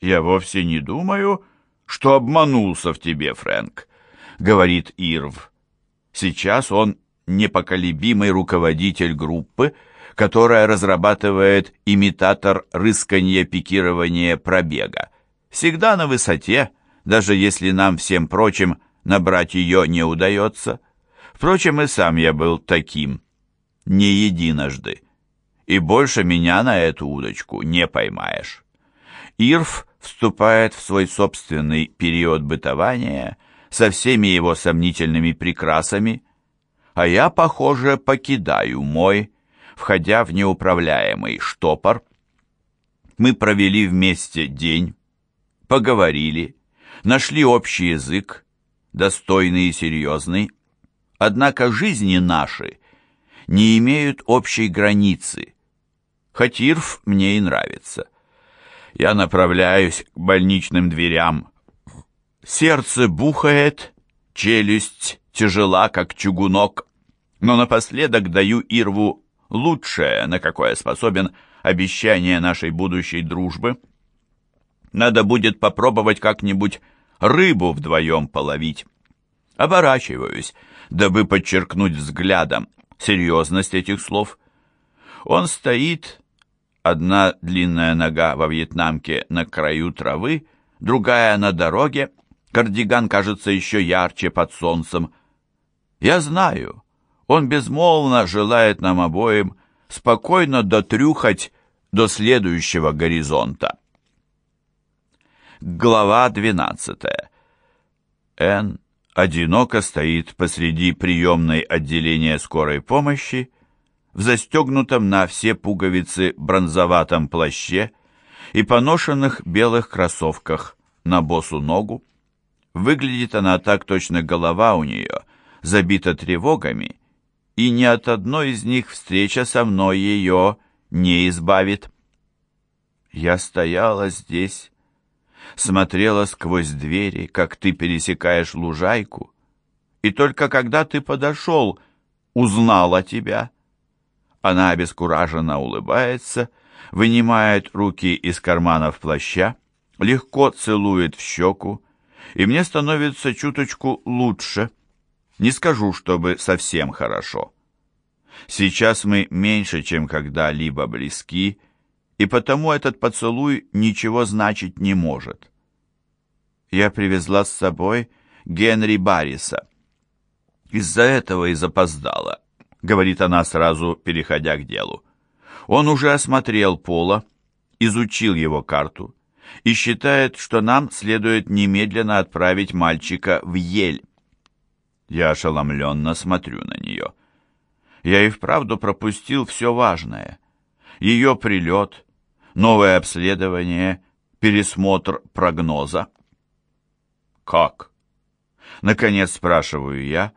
«Я вовсе не думаю, что обманулся в тебе, Фрэнк», — говорит Ирв. Сейчас он непоколебимый руководитель группы, которая разрабатывает имитатор рыскания пикирования пробега. Всегда на высоте, даже если нам всем прочим набрать ее не удается. Впрочем, и сам я был таким, не единожды. И больше меня на эту удочку не поймаешь. Ирф вступает в свой собственный период бытования со всеми его сомнительными прекрасами, а я, похоже, покидаю мой, входя в неуправляемый штопор. Мы провели вместе день, поговорили, нашли общий язык, достойный и серьезный, однако жизни наши не имеют общей границы. Хатирф мне и нравится. Я направляюсь к больничным дверям. Сердце бухает, челюсть тяжела, как чугунок, но напоследок даю Ирву лучшее, на какое способен обещание нашей будущей дружбы. Надо будет попробовать как-нибудь рыбу вдвоем половить. Оборачиваюсь, дабы подчеркнуть взглядом серьезность этих слов. Он стоит, одна длинная нога во вьетнамке на краю травы, другая на дороге, кардиган кажется еще ярче под солнцем. Я знаю, он безмолвно желает нам обоим спокойно дотрюхать до следующего горизонта. Глава 12. Н. одиноко стоит посреди приемной отделения скорой помощи в застегнутом на все пуговицы бронзоватом плаще и поношенных белых кроссовках на босу ногу. Выглядит она так точно голова у нее забита тревогами, и ни от одной из них встреча со мной ее не избавит. Я стояла здесь, смотрела сквозь двери, как ты пересекаешь лужайку, и только когда ты подошел, узнала тебя. Она обескураженно улыбается, вынимает руки из карманов плаща, легко целует в щеку, и мне становится чуточку лучше. Не скажу, чтобы совсем хорошо. Сейчас мы меньше, чем когда-либо близки, и потому этот поцелуй ничего значить не может. Я привезла с собой Генри Барриса. Из-за этого и запоздала, говорит она сразу, переходя к делу. Он уже осмотрел Пола, изучил его карту и считает, что нам следует немедленно отправить мальчика в Ель. Я ошеломленно смотрю на нее. Я и вправду пропустил все важное. Ее прилет, новое обследование, пересмотр прогноза. «Как?» Наконец спрашиваю я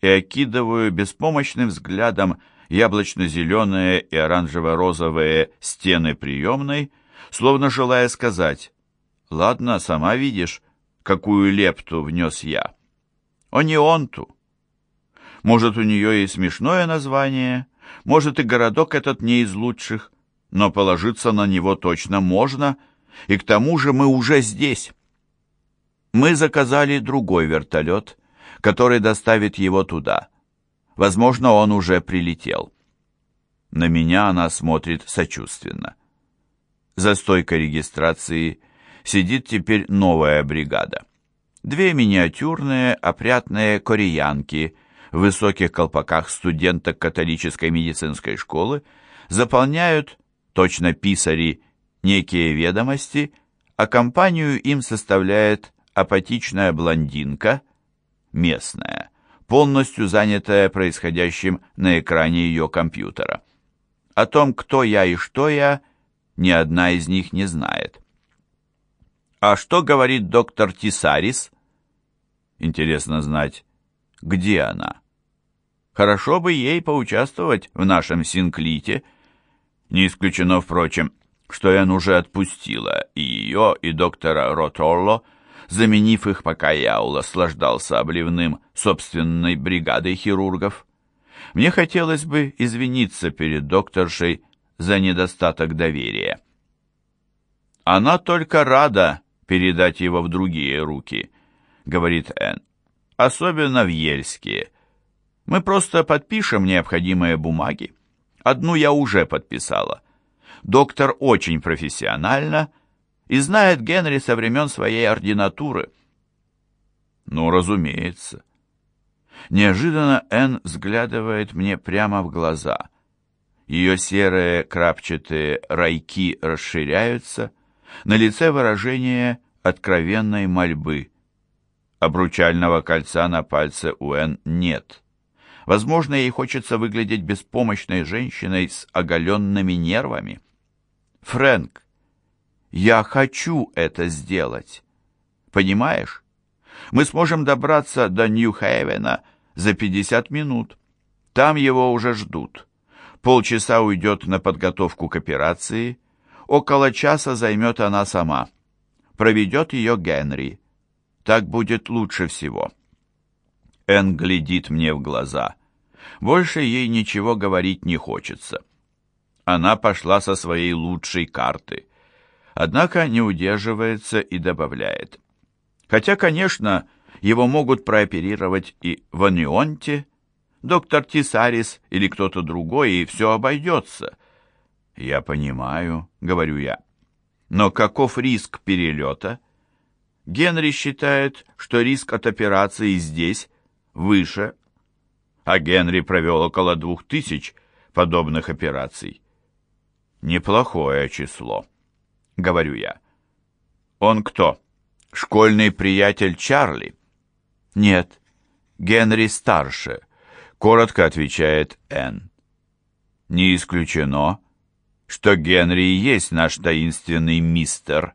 и окидываю беспомощным взглядом яблочно-зеленые и оранжево-розовые стены приемной, словно желая сказать «Ладно, сама видишь, какую лепту внес я». Онионту. Может, у нее и смешное название, может, и городок этот не из лучших, но положиться на него точно можно, и к тому же мы уже здесь. Мы заказали другой вертолет, который доставит его туда. Возможно, он уже прилетел. На меня она смотрит сочувственно. За стойкой регистрации сидит теперь новая бригада. Две миниатюрные, опрятные кореянки в высоких колпаках студенток католической медицинской школы заполняют, точно писари, некие ведомости, а компанию им составляет апатичная блондинка, местная, полностью занятая происходящим на экране ее компьютера. О том, кто я и что я, ни одна из них не знает. А что говорит доктор Тисарис? Интересно знать, где она? Хорошо бы ей поучаствовать в нашем синклите. Не исключено, впрочем, что Эн уже отпустила и ее, и доктора Роторло, заменив их, пока я услаждался обливным собственной бригадой хирургов. Мне хотелось бы извиниться перед докторшей за недостаток доверия. Она только рада передать его в другие руки, говорит Энн. Особенно в Ельские. Мы просто подпишем необходимые бумаги. Одну я уже подписала. Доктор очень профессионально и знает Генри со времен своей ординатуры. Ну, разумеется. Неожиданно Энн взглядывает мне прямо в глаза. Ее серые крапчатые райки расширяются, на лице выражение откровенной мольбы. Обручального кольца на пальце у Энн нет. Возможно, ей хочется выглядеть беспомощной женщиной с оголенными нервами. Фрэнк, я хочу это сделать. Понимаешь? Мы сможем добраться до Нью-Хейвена за 50 минут. Там его уже ждут. Полчаса уйдет на подготовку к операции. Около часа займет она сама. Проведет ее Генри. Так будет лучше всего. Эн глядит мне в глаза. Больше ей ничего говорить не хочется. Она пошла со своей лучшей карты. Однако не удерживается и добавляет. Хотя, конечно, его могут прооперировать и в Анионте, доктор Тисарис или кто-то другой, и все обойдется. Я понимаю, говорю я. Но каков риск перелета? Генри считает, что риск от операции здесь выше, а Генри провел около двух тысяч подобных операций. Неплохое число, говорю я. Он кто? Школьный приятель Чарли? Нет, Генри старше, коротко отвечает Энн. Не исключено, что Генри и есть наш таинственный мистер.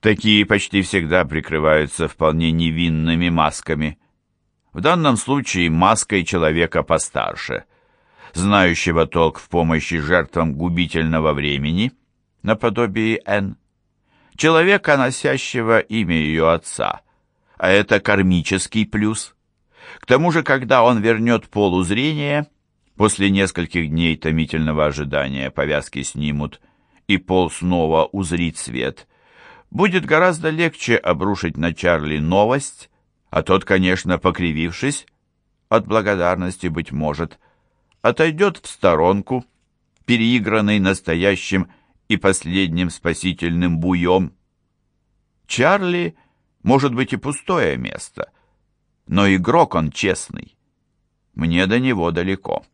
Такие почти всегда прикрываются вполне невинными масками. В данном случае маской человека постарше, знающего толк в помощи жертвам губительного времени, наподобие Н. Человека, носящего имя ее отца, а это кармический плюс. К тому же, когда он вернет полузрение, после нескольких дней томительного ожидания повязки снимут, и пол снова узрит свет, будет гораздо легче обрушить на Чарли новость, а тот, конечно, покривившись, от благодарности, быть может, отойдет в сторонку, переигранный настоящим и последним спасительным буем. Чарли может быть и пустое место, но игрок он честный. Мне до него далеко.